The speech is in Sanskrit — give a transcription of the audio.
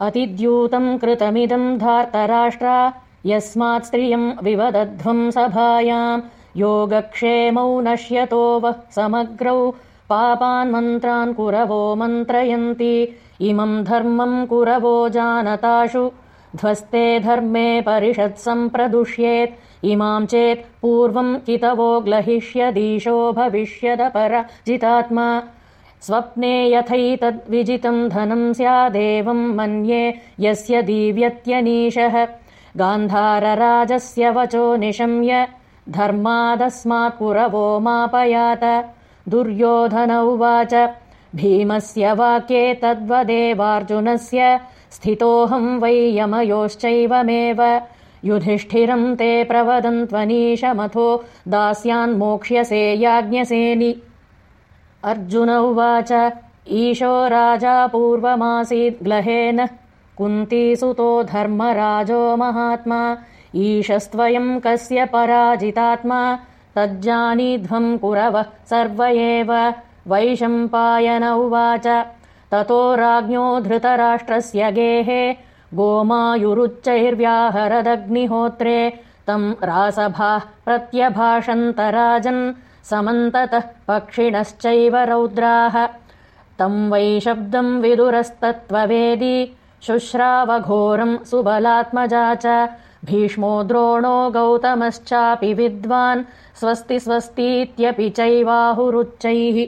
अतिद्यूतम् कृतमिदम् धार्तराष्ट्रा यस्मात् स्त्रियम् विवदध्वम् सभायाम्। योगक्षेमौ नश्यतो वः समग्रौ पापान् कुरवो मन्त्रयन्ति। इमम् धर्मम् कुरवो जानताशु ध्वस्ते धर्मे परिषत्सम्प्रदुष्येत् इमाम् चेत् पूर्वम् कितवो ग्लहिष्यदीशो भविष्यदपरजितात्मा स्वप्ने यथैतद्विजितम् धनम् स्यादेवम् मन्ये यस्य दीव्यत्यनीशः। गान्धारराजस्य वचो निशम्य धर्मादस्मात् पुरवो मापयात। दुर्योधन उवाच भीमस्य वाक्ये तद्वदेवार्जुनस्य स्थितोऽहम् वै यमयोश्चैवमेव। युधिष्ठिरम् ते प्रवदन्त्वनीशमथो दास्यान्मोक्ष्यसे याज्ञसेनि अर्जुन उवाच ईशो राजा पूर्वमासीद्ग्लहेन कुन्तीसुतो धर्मराजो महात्मा ईशस्त्वयम् कस्य पराजितात्मा तज्जानीध्वम् कुरवः सर्व एव वैशम्पायन उवाच ततो राज्ञो धृतराष्ट्रस्य गेहे गोमायुरुच्चैर्व्याहरदग्निहोत्रे तम् रासभाः प्रत्यभाषन्तराजन् समन्ततः पक्षिणश्चैव रौद्राः। तम् वै शब्दम् विदुरस्तत्त्ववेदी शुश्रावघोरम् सुबलात्मजा च। भीष्मो द्रोणो गौतमश्चापि विद्वान् स्वस्ति स्वस्तीत्यपि चैवाहुरुच्चैः